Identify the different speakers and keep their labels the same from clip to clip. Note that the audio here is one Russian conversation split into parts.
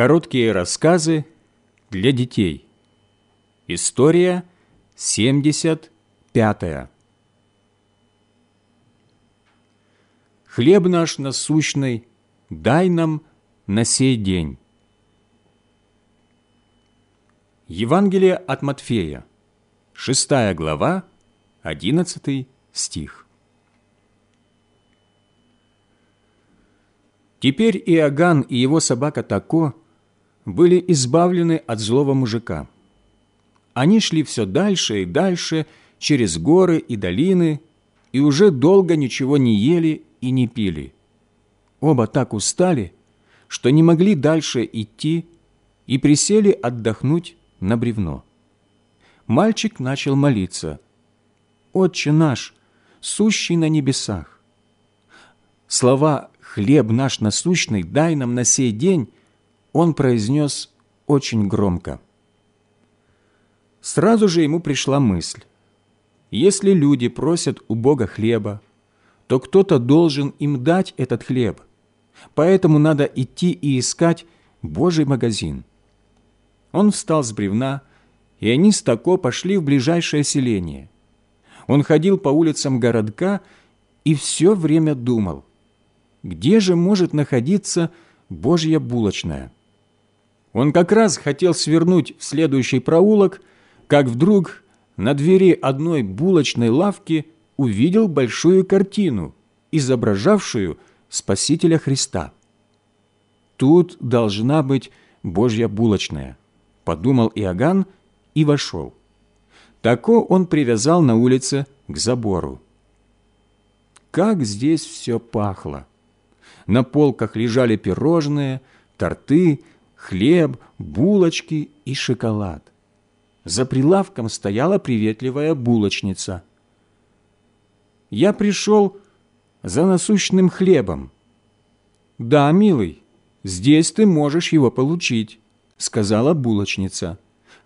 Speaker 1: Короткие рассказы для детей. История 75. Хлеб наш насущный дай нам на сей день. Евангелие от Матфея, 6 глава, 11 стих. Теперь Иоганн и его собака Тако были избавлены от злого мужика. Они шли все дальше и дальше, через горы и долины, и уже долго ничего не ели и не пили. Оба так устали, что не могли дальше идти и присели отдохнуть на бревно. Мальчик начал молиться. «Отче наш, сущий на небесах». Слова «хлеб наш насущный дай нам на сей день» он произнес очень громко. Сразу же ему пришла мысль. Если люди просят у Бога хлеба, то кто-то должен им дать этот хлеб. Поэтому надо идти и искать Божий магазин. Он встал с бревна, и они с Тако пошли в ближайшее селение. Он ходил по улицам городка и все время думал, где же может находиться Божья булочная. Он как раз хотел свернуть в следующий проулок, как вдруг на двери одной булочной лавки увидел большую картину, изображавшую Спасителя Христа. «Тут должна быть Божья булочная», – подумал Иоганн и вошел. Тако он привязал на улице к забору. Как здесь все пахло! На полках лежали пирожные, торты, хлеб, булочки и шоколад. За прилавком стояла приветливая булочница. «Я пришел за насущным хлебом». «Да, милый, здесь ты можешь его получить», — сказала булочница.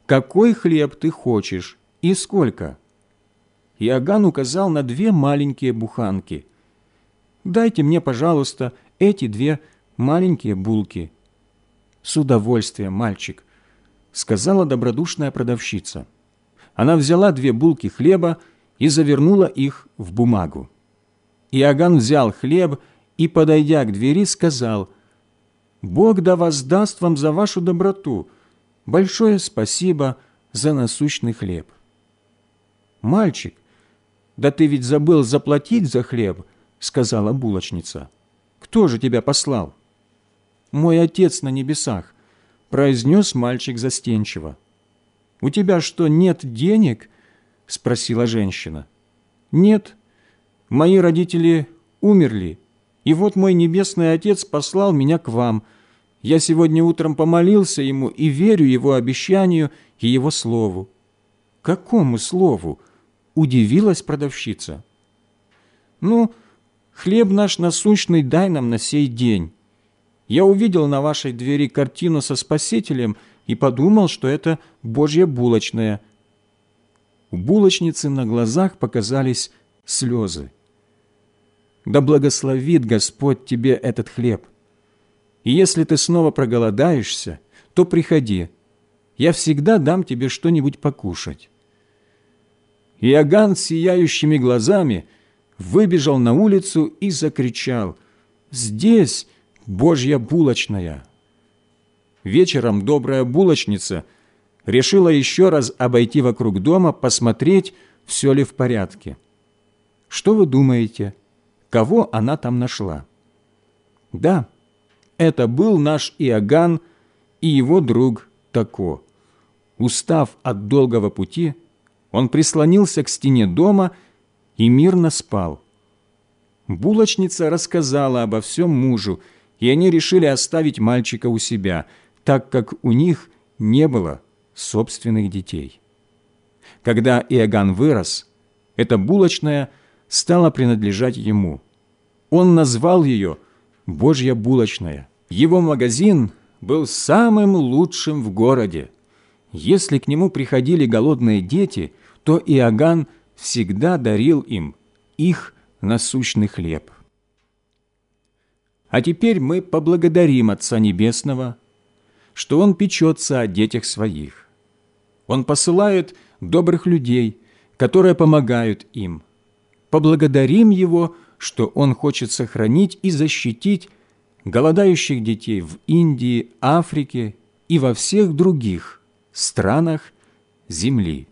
Speaker 1: «Какой хлеб ты хочешь и сколько?» Иоганн указал на две маленькие буханки. «Дайте мне, пожалуйста, эти две маленькие булки», «С удовольствием, мальчик», — сказала добродушная продавщица. Она взяла две булки хлеба и завернула их в бумагу. Иоганн взял хлеб и, подойдя к двери, сказал, «Бог да воздаст вам за вашу доброту. Большое спасибо за насущный хлеб». «Мальчик, да ты ведь забыл заплатить за хлеб», — сказала булочница. «Кто же тебя послал?» Мой Отец на небесах», – произнес мальчик застенчиво. «У тебя что, нет денег?» – спросила женщина. «Нет, мои родители умерли, и вот мой Небесный Отец послал меня к вам. Я сегодня утром помолился Ему и верю Его обещанию и Его слову». «Какому слову?» – удивилась продавщица. «Ну, хлеб наш насущный дай нам на сей день». Я увидел на вашей двери картину со Спасителем и подумал, что это Божья булочная. У булочницы на глазах показались слезы. Да благословит Господь тебе этот хлеб. И если ты снова проголодаешься, то приходи. Я всегда дам тебе что-нибудь покушать. Иоганн с сияющими глазами выбежал на улицу и закричал «Здесь Божья булочная. Вечером добрая булочница решила еще раз обойти вокруг дома, посмотреть, все ли в порядке. Что вы думаете, кого она там нашла? Да, это был наш Иоганн и его друг Тако. Устав от долгого пути, он прислонился к стене дома и мирно спал. Булочница рассказала обо всем мужу, и они решили оставить мальчика у себя, так как у них не было собственных детей. Когда Иоганн вырос, эта булочная стала принадлежать ему. Он назвал ее «Божья булочная». Его магазин был самым лучшим в городе. Если к нему приходили голодные дети, то Иоганн всегда дарил им их насущный хлеб. А теперь мы поблагодарим Отца Небесного, что Он печется о детях своих. Он посылает добрых людей, которые помогают им. Поблагодарим Его, что Он хочет сохранить и защитить голодающих детей в Индии, Африке и во всех других странах земли.